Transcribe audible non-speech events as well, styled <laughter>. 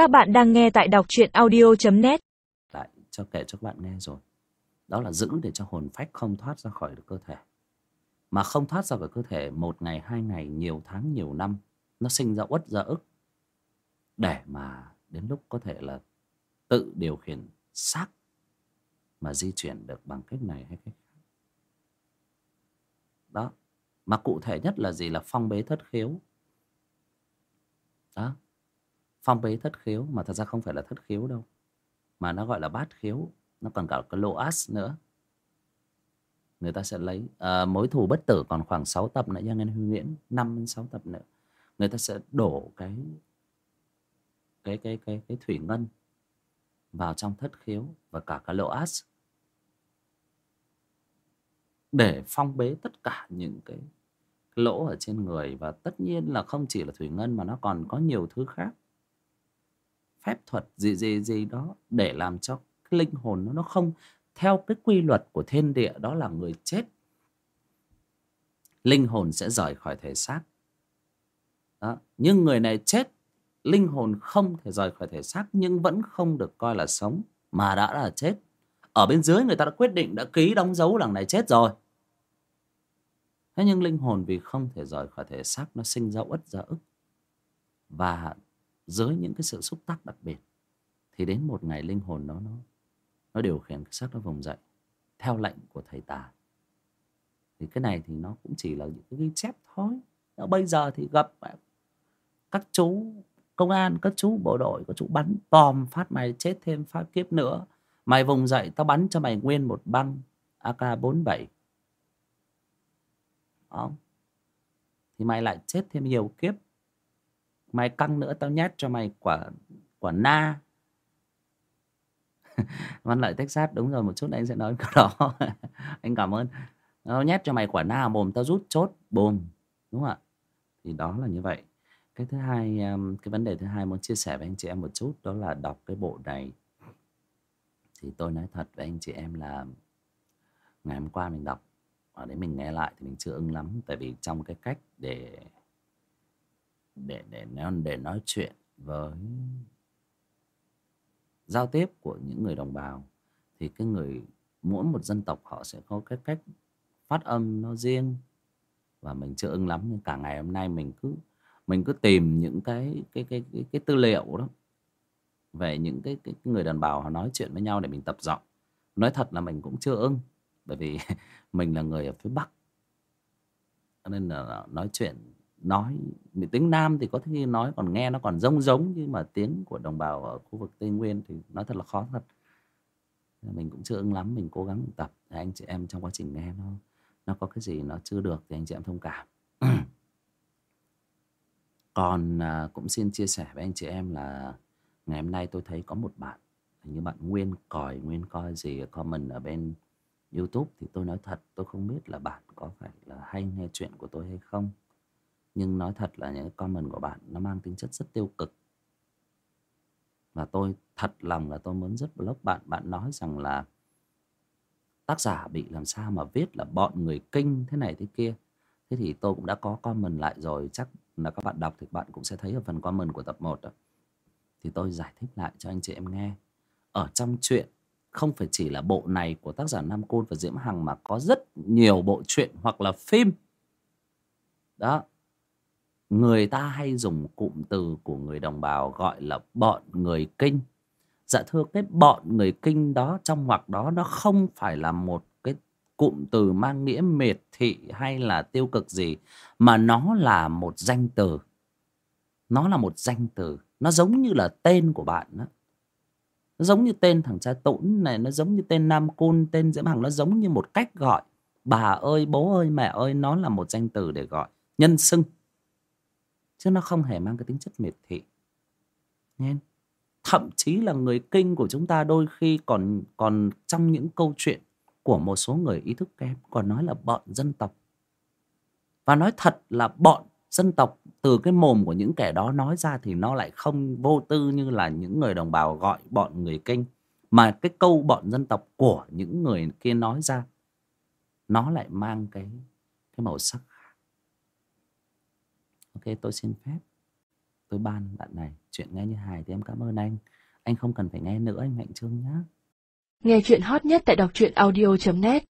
Các bạn đang nghe tại đọc truyện audio.net lại cho kể cho các bạn nghe rồi. Đó là giữ để cho hồn phách không thoát ra khỏi được cơ thể. Mà không thoát ra khỏi cơ thể một ngày, hai ngày, nhiều tháng, nhiều năm, nó sinh ra uất ra ức. Để mà đến lúc có thể là tự điều khiển xác mà di chuyển được bằng cách này hay cách khác. Đó. Mà cụ thể nhất là gì? Là phong bế thất khiếu. Đó phong bế thất khiếu mà thật ra không phải là thất khiếu đâu mà nó gọi là bát khiếu nó còn cả cái lô as nữa. Người ta sẽ lấy à, mối thù bất tử còn khoảng 6 tập nữa nha nên huy nguyễn năm đến sáu tập nữa. Người ta sẽ đổ cái cái cái cái cái thủy ngân vào trong thất khiếu và cả cái lỗ as để phong bế tất cả những cái lỗ ở trên người và tất nhiên là không chỉ là thủy ngân mà nó còn có nhiều thứ khác phép thuật gì gì gì đó để làm cho cái linh hồn nó nó không theo cái quy luật của thiên địa, đó là người chết. Linh hồn sẽ rời khỏi thể xác. Đó. nhưng người này chết, linh hồn không thể rời khỏi thể xác, nhưng vẫn không được coi là sống, mà đã là chết. Ở bên dưới người ta đã quyết định, đã ký đóng dấu đằng này chết rồi. Thế nhưng linh hồn vì không thể rời khỏi thể xác, nó sinh ra uất dở và dưới những cái sự xúc tác đặc biệt, thì đến một ngày linh hồn nó nó nó điều khiển cái xác nó vùng dậy, theo lệnh của thầy tà. Thì cái này thì nó cũng chỉ là những cái ghi chép thôi. Bây giờ thì gặp các chú công an, các chú bộ đội, các chú bắn bom phát mày chết thêm, phát kiếp nữa. Mày vùng dậy, tao bắn cho mày nguyên một băng ak 47 không thì mày lại chết thêm nhiều kiếp mày căng nữa, tao nhét cho mày quả quả na. <laughs> Văn lợi texas, đúng rồi, một chút anh sẽ nói câu đó. <laughs> Anh cảm ơn. Tao nhét cho mày quả na mồm, tao rút chốt bùm đúng không ạ? Thì đó là như vậy. Cái thứ hai um, cái vấn đề thứ hai muốn chia sẻ với anh chị em một chút, đó là đọc cái bộ này. Thì tôi nói thật với anh chị em là ngày hôm qua mình đọc ở đấy mình nghe lại thì mình chưa ưng lắm, tại vì trong cái cách để để để để nói chuyện với giao tiếp của những người đồng bào. Thì cái người mỗi một dân tộc họ sẽ có cái cách phát âm nó riêng. Và mình chưa ưng lắm nhưng cả ngày hôm nay mình cứ mình cứ tìm những cái cái cái cái, cái tư liệu đó về những cái, cái, cái người đàn bào họ nói chuyện với nhau để mình tập giọng. Nói thật là mình cũng chưa ưng bởi vì <laughs> mình là người ở phía bắc. Nên là nói chuyện nói tiếng nam thì có thể nói còn nghe nó còn giống giống nhưng mà tiếng của đồng bào ở khu vực tây nguyên thì nói thật là khó thật. Mình cũng chưa ưng lắm mình cố gắng tập. Anh chị em trong quá trình nghe nó nó có cái gì nó chưa được thì anh chị em thông cảm. <clears throat> Còn à, cũng xin chia sẻ với anh chị em là ngày hôm nay tôi thấy có một bạn hình như bạn nguyên còi nguyên coi gì comment ở bên youtube thì tôi nói thật tôi không biết là bạn có phải là hay nghe chuyện của tôi hay không nhưng nói thật là những comment của bạn nó mang tính chất rất tiêu cực. Và tôi thật lòng là tôi muốn rất block bạn. Bạn nói rằng là tác giả bị làm sao mà viết là bọn người kinh thế này thế kia. Thế thì tôi cũng đã có comment lại rồi. Chắc là các bạn đọc thì bạn cũng sẽ thấy ở phần comment của tập 1 đó. thì tôi giải thích lại cho anh chị em nghe. Ở trong chuyện, không phải chỉ là bộ này của tác giả Nam Côn và Diễm Hằng mà có rất nhiều bộ truyện hoặc là phim. Đó người ta hay dùng cụm từ của người đồng bào gọi là bọn người kinh. Dạ thưa, cái bọn người kinh đó trong ngoặc đó nó không phải là một cái cụm từ mang nghĩa miệt thị hay là tiêu cực gì, mà nó là một danh từ. Nó là một danh từ. Nó giống như là tên của bạn đó nó giống như tên thằng cha tũn này, nó giống như tên nam côn tên diễm hằng, nó giống như một cách gọi. Bà ơi, bố ơi, mẹ ơi, nó là một danh từ để gọi. Nhân xưng chứ nó không hề mang cái tính chất miệt thị. Nên, thậm chí là người kinh của chúng ta đôi khi còn còn trong những câu chuyện của một số người ý thức kém, còn nói là bọn dân tộc. Và nói thật là bọn dân tộc từ cái mồm của những kẻ đó nói ra thì nó lại không vô tư như là những người đồng bào gọi bọn người kinh. Mà cái câu bọn dân tộc của những người kia nói ra, nó lại mang cái cái màu sắc ok, tôi xin phép. Tôi ban bạn này chuyện nghe như hài thì em cảm ơn anh. Anh không cần phải nghe nữa, anh mạnh trương nhé Nghe chuyện hot nhất tại đọc truyện audio.net